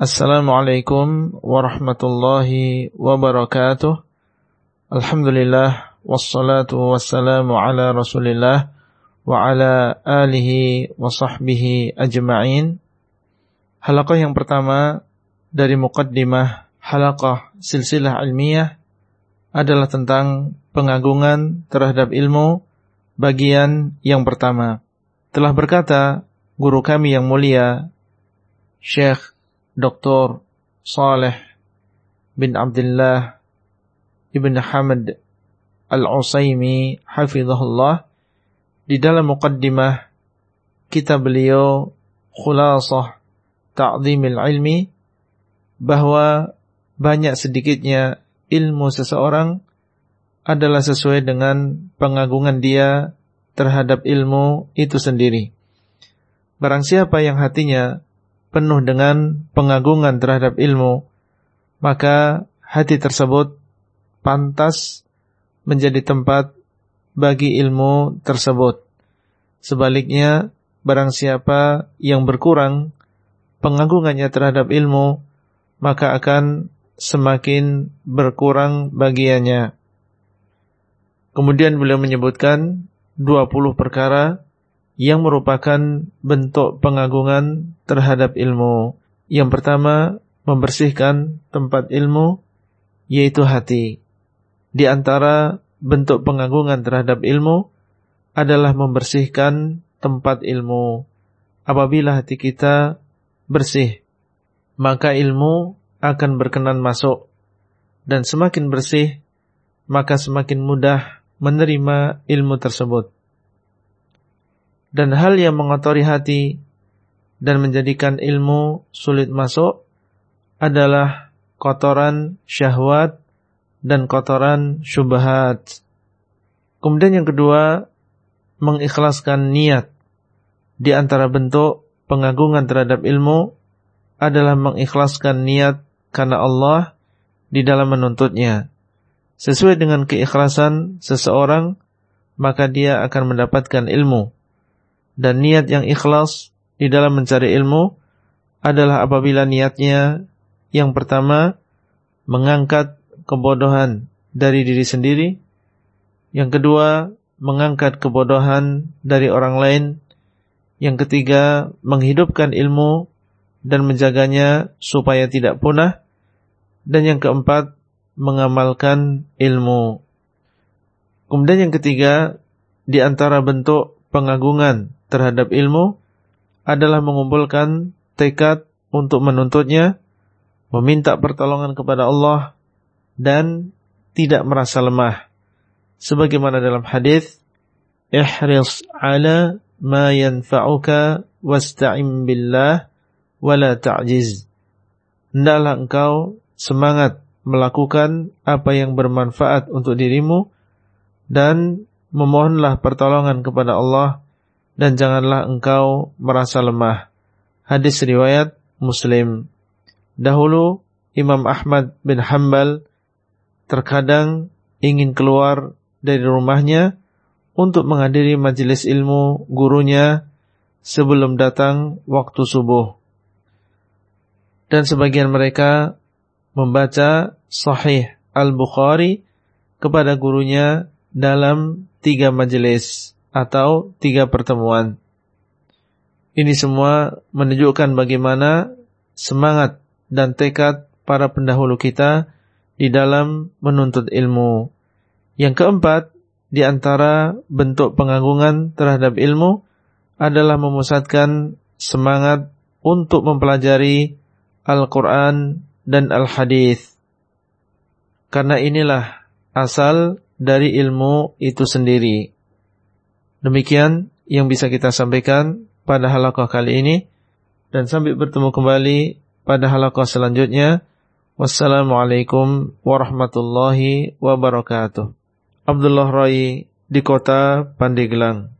Assalamualaikum warahmatullahi wabarakatuh. Alhamdulillah wassalatu wassalamu ala Rasulillah wa ala alihi wa sahbihi ajma'in. Halaqah yang pertama dari muqaddimah halaqah silsilah ilmiah adalah tentang pengagungan terhadap ilmu bagian yang pertama. Telah berkata guru kami yang mulia Syekh Dr. Saleh bin Abdullah Ibn Hamad Al-Usaimi hafizahullah di dalam muqaddimah kitab beliau Khulasah Ta'zimil Ilmi bahwa banyak sedikitnya ilmu seseorang adalah sesuai dengan pengagungan dia terhadap ilmu itu sendiri. Barang siapa yang hatinya penuh dengan pengagungan terhadap ilmu, maka hati tersebut pantas menjadi tempat bagi ilmu tersebut. Sebaliknya, barang siapa yang berkurang pengagungannya terhadap ilmu, maka akan semakin berkurang bagiannya. Kemudian beliau menyebutkan 20 perkara yang merupakan bentuk pengagungan terhadap ilmu. Yang pertama, membersihkan tempat ilmu, yaitu hati. Di antara bentuk pengagungan terhadap ilmu adalah membersihkan tempat ilmu. Apabila hati kita bersih, maka ilmu akan berkenan masuk. Dan semakin bersih, maka semakin mudah menerima ilmu tersebut dan hal yang mengotori hati dan menjadikan ilmu sulit masuk adalah kotoran syahwat dan kotoran syubhat. Kemudian yang kedua, mengikhlaskan niat. Di antara bentuk pengagungan terhadap ilmu adalah mengikhlaskan niat karena Allah di dalam menuntutnya. Sesuai dengan keikhlasan seseorang, maka dia akan mendapatkan ilmu dan niat yang ikhlas di dalam mencari ilmu adalah apabila niatnya yang pertama mengangkat kebodohan dari diri sendiri, yang kedua mengangkat kebodohan dari orang lain, yang ketiga menghidupkan ilmu dan menjaganya supaya tidak punah, dan yang keempat mengamalkan ilmu. Kemudian yang ketiga di antara bentuk pengagungan terhadap ilmu adalah mengumpulkan tekad untuk menuntutnya, meminta pertolongan kepada Allah dan tidak merasa lemah. Sebagaimana dalam hadis, "Ihris 'ala ma yanfa'uka wasta'im billah wa ta'jiz." Hendaklah engkau semangat melakukan apa yang bermanfaat untuk dirimu dan memohonlah pertolongan kepada Allah dan janganlah engkau merasa lemah. Hadis riwayat Muslim. Dahulu Imam Ahmad bin Hambal terkadang ingin keluar dari rumahnya untuk menghadiri majelis ilmu gurunya sebelum datang waktu subuh. Dan sebagian mereka membaca Sahih Al-Bukhari kepada gurunya dalam tiga majelis atau tiga pertemuan. Ini semua menunjukkan bagaimana semangat dan tekad para pendahulu kita di dalam menuntut ilmu. Yang keempat, di antara bentuk pengagungan terhadap ilmu adalah memusatkan semangat untuk mempelajari Al-Quran dan Al-Hadis. Karena inilah asal dari ilmu itu sendiri. Demikian yang bisa kita sampaikan pada halaqah kali ini dan sampai bertemu kembali pada halaqah selanjutnya. Wassalamualaikum warahmatullahi wabarakatuh. Abdullah Rai di kota Pandeglang.